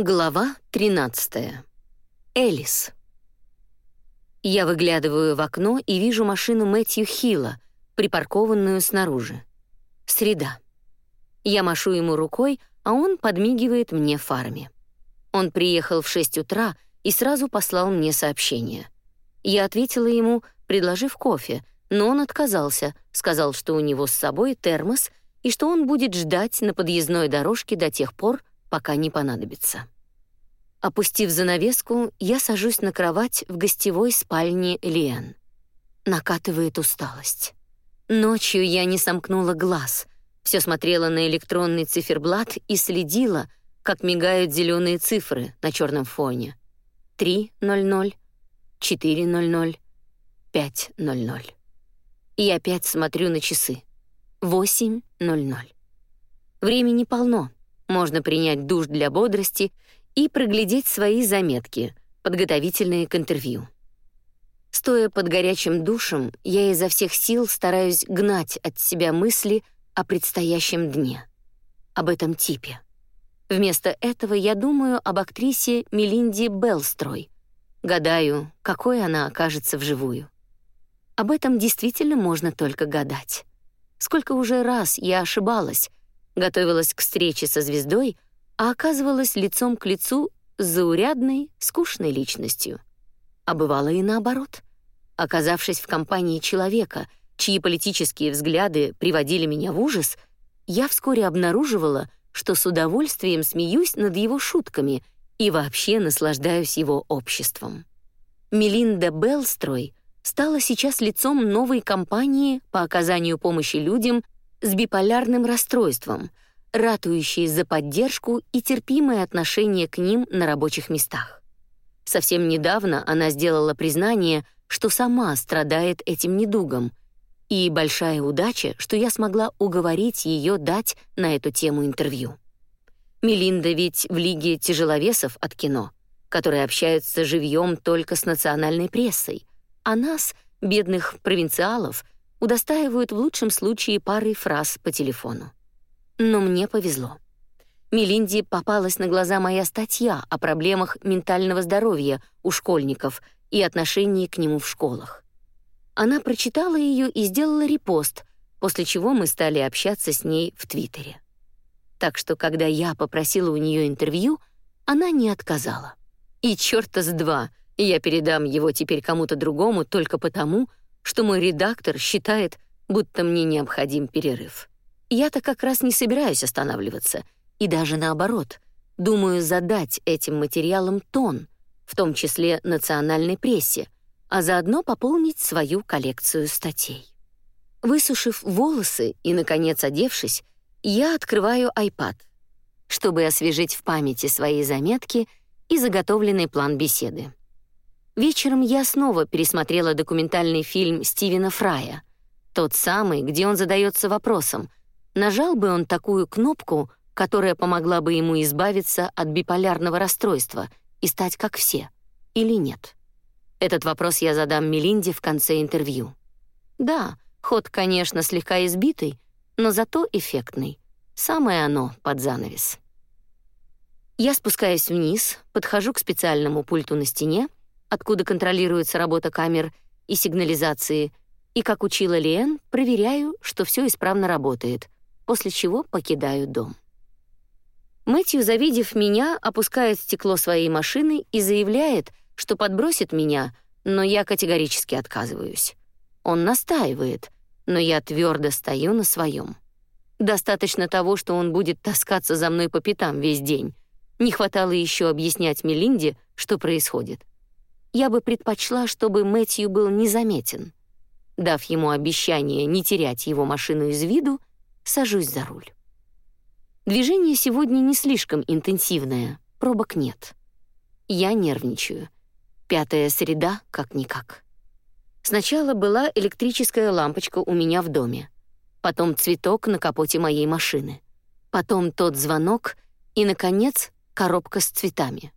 Глава 13. Элис. Я выглядываю в окно и вижу машину Мэтью Хилла, припаркованную снаружи. Среда. Я машу ему рукой, а он подмигивает мне фарами. Он приехал в 6 утра и сразу послал мне сообщение. Я ответила ему, предложив кофе, но он отказался, сказал, что у него с собой термос и что он будет ждать на подъездной дорожке до тех пор, пока не понадобится. Опустив занавеску, я сажусь на кровать в гостевой спальне Лиэн. Накатывает усталость. Ночью я не сомкнула глаз, все смотрела на электронный циферблат и следила, как мигают зеленые цифры на черном фоне. 3:00, 4:00, 5:00. И опять смотрю на часы. 8:00. Времени полно. Можно принять душ для бодрости и проглядеть свои заметки, подготовительные к интервью. Стоя под горячим душем, я изо всех сил стараюсь гнать от себя мысли о предстоящем дне, об этом типе. Вместо этого я думаю об актрисе Мелинде Белстрой. Гадаю, какой она окажется вживую. Об этом действительно можно только гадать. Сколько уже раз я ошибалась, готовилась к встрече со звездой, а оказывалась лицом к лицу с заурядной, скучной личностью. А бывало и наоборот. Оказавшись в компании человека, чьи политические взгляды приводили меня в ужас, я вскоре обнаруживала, что с удовольствием смеюсь над его шутками и вообще наслаждаюсь его обществом. Мелинда Белстрой стала сейчас лицом новой кампании по оказанию помощи людям с биполярным расстройством, ратующие за поддержку и терпимое отношение к ним на рабочих местах. Совсем недавно она сделала признание, что сама страдает этим недугом, и большая удача, что я смогла уговорить ее дать на эту тему интервью. Мелинда ведь в лиге тяжеловесов от кино, которые общаются живьем только с национальной прессой, а нас, бедных провинциалов, удостаивают в лучшем случае парой фраз по телефону. Но мне повезло. Мелинде попалась на глаза моя статья о проблемах ментального здоровья у школьников и отношении к нему в школах. Она прочитала ее и сделала репост, после чего мы стали общаться с ней в Твиттере. Так что, когда я попросила у нее интервью, она не отказала. И чёрта с два, я передам его теперь кому-то другому только потому, что мой редактор считает, будто мне необходим перерыв. Я-то как раз не собираюсь останавливаться, и даже наоборот, думаю задать этим материалам тон, в том числе национальной прессе, а заодно пополнить свою коллекцию статей. Высушив волосы и наконец одевшись, я открываю iPad, чтобы освежить в памяти свои заметки и заготовленный план беседы. Вечером я снова пересмотрела документальный фильм Стивена Фрая, тот самый, где он задается вопросом: нажал бы он такую кнопку, которая помогла бы ему избавиться от биполярного расстройства и стать как все, или нет? Этот вопрос я задам Мелинде в конце интервью. Да, ход, конечно, слегка избитый, но зато эффектный. Самое оно под занавес. Я спускаюсь вниз, подхожу к специальному пульту на стене откуда контролируется работа камер и сигнализации, и, как учила Лен, проверяю, что все исправно работает, после чего покидаю дом. Мэтью, завидев меня, опускает стекло своей машины и заявляет, что подбросит меня, но я категорически отказываюсь. Он настаивает, но я твердо стою на своем. Достаточно того, что он будет таскаться за мной по пятам весь день. Не хватало еще объяснять Мелинде, что происходит я бы предпочла, чтобы Мэтью был незаметен. Дав ему обещание не терять его машину из виду, сажусь за руль. Движение сегодня не слишком интенсивное, пробок нет. Я нервничаю. Пятая среда как-никак. Сначала была электрическая лампочка у меня в доме, потом цветок на капоте моей машины, потом тот звонок и, наконец, коробка с цветами.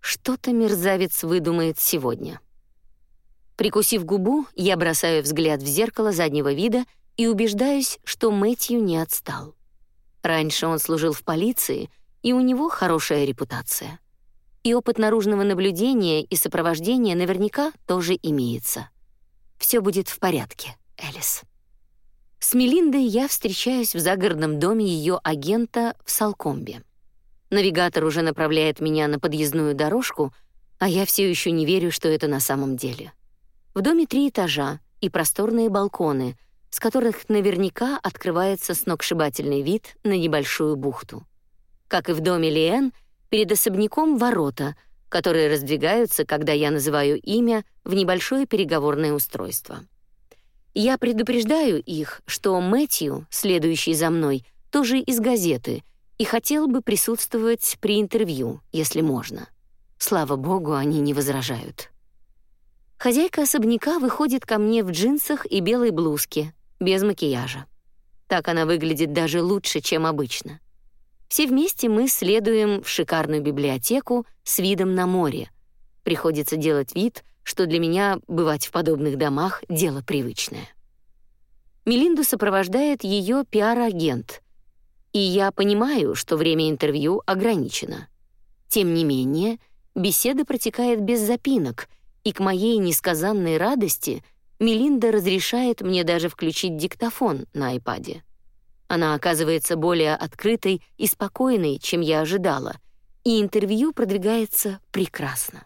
Что-то мерзавец выдумает сегодня. Прикусив губу, я бросаю взгляд в зеркало заднего вида и убеждаюсь, что Мэтью не отстал. Раньше он служил в полиции и у него хорошая репутация. И опыт наружного наблюдения и сопровождения наверняка тоже имеется. Все будет в порядке, Элис. С Мелиндой я встречаюсь в загородном доме ее агента в Салкомбе. Навигатор уже направляет меня на подъездную дорожку, а я все еще не верю, что это на самом деле. В доме три этажа и просторные балконы, с которых наверняка открывается сногсшибательный вид на небольшую бухту. Как и в доме Лиэн, перед особняком ворота, которые раздвигаются, когда я называю имя в небольшое переговорное устройство. Я предупреждаю их, что Мэтью, следующий за мной, тоже из газеты и хотел бы присутствовать при интервью, если можно. Слава богу, они не возражают. Хозяйка особняка выходит ко мне в джинсах и белой блузке, без макияжа. Так она выглядит даже лучше, чем обычно. Все вместе мы следуем в шикарную библиотеку с видом на море. Приходится делать вид, что для меня бывать в подобных домах — дело привычное. Мелинду сопровождает ее пиар-агент, и я понимаю, что время интервью ограничено. Тем не менее, беседа протекает без запинок, и к моей несказанной радости Мелинда разрешает мне даже включить диктофон на айпаде. Она оказывается более открытой и спокойной, чем я ожидала, и интервью продвигается прекрасно.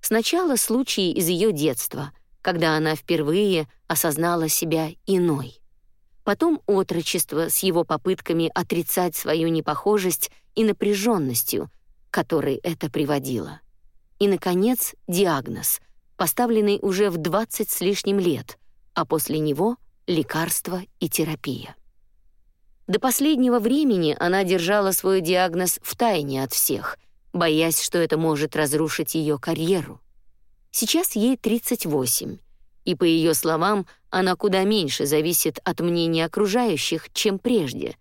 Сначала случай из ее детства, когда она впервые осознала себя иной потом отрочество с его попытками отрицать свою непохожесть и напряженностью, которой это приводило. И, наконец, диагноз, поставленный уже в 20 с лишним лет, а после него — лекарство и терапия. До последнего времени она держала свой диагноз в тайне от всех, боясь, что это может разрушить ее карьеру. Сейчас ей 38, и, по ее словам, она куда меньше зависит от мнения окружающих, чем прежде,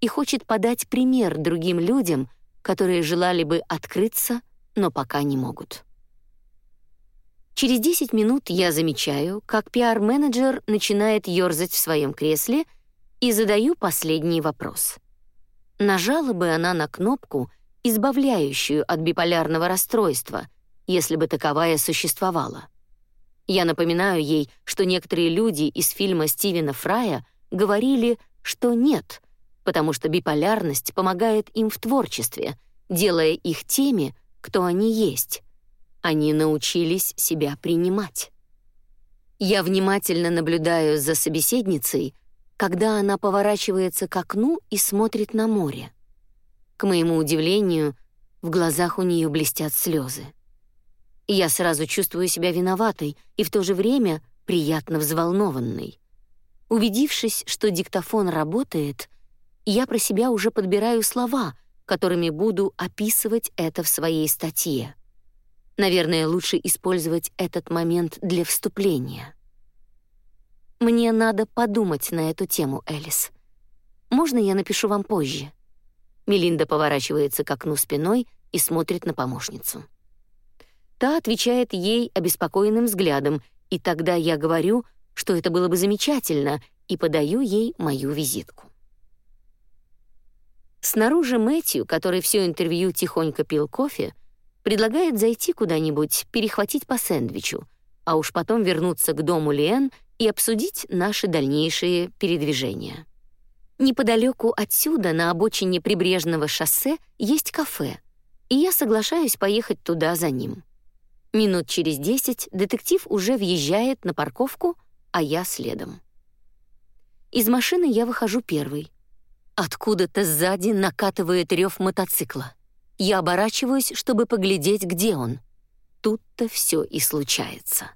и хочет подать пример другим людям, которые желали бы открыться, но пока не могут. Через 10 минут я замечаю, как пиар-менеджер начинает ёрзать в своем кресле и задаю последний вопрос. Нажала бы она на кнопку, избавляющую от биполярного расстройства, если бы таковая существовала. Я напоминаю ей, что некоторые люди из фильма Стивена Фрая говорили, что нет, потому что биполярность помогает им в творчестве, делая их теми, кто они есть. Они научились себя принимать. Я внимательно наблюдаю за собеседницей, когда она поворачивается к окну и смотрит на море. К моему удивлению, в глазах у нее блестят слезы. Я сразу чувствую себя виноватой и в то же время приятно взволнованной. Убедившись, что диктофон работает, я про себя уже подбираю слова, которыми буду описывать это в своей статье. Наверное, лучше использовать этот момент для вступления. Мне надо подумать на эту тему, Элис. Можно я напишу вам позже? Мелинда поворачивается к окну спиной и смотрит на помощницу. Та отвечает ей обеспокоенным взглядом, и тогда я говорю, что это было бы замечательно, и подаю ей мою визитку. Снаружи Мэтью, который все интервью тихонько пил кофе, предлагает зайти куда-нибудь, перехватить по сэндвичу, а уж потом вернуться к дому Лен и обсудить наши дальнейшие передвижения. Неподалеку отсюда, на обочине прибрежного шоссе, есть кафе, и я соглашаюсь поехать туда за ним. Минут через десять детектив уже въезжает на парковку, а я следом. Из машины я выхожу первый. Откуда-то сзади накатывает рев мотоцикла. Я оборачиваюсь, чтобы поглядеть, где он. Тут-то все и случается.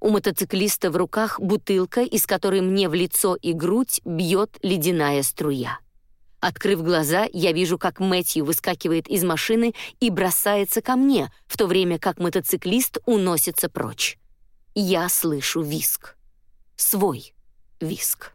У мотоциклиста в руках бутылка, из которой мне в лицо и грудь бьет ледяная струя. Открыв глаза, я вижу, как Мэтью выскакивает из машины и бросается ко мне, в то время как мотоциклист уносится прочь. Я слышу виск. Свой виск.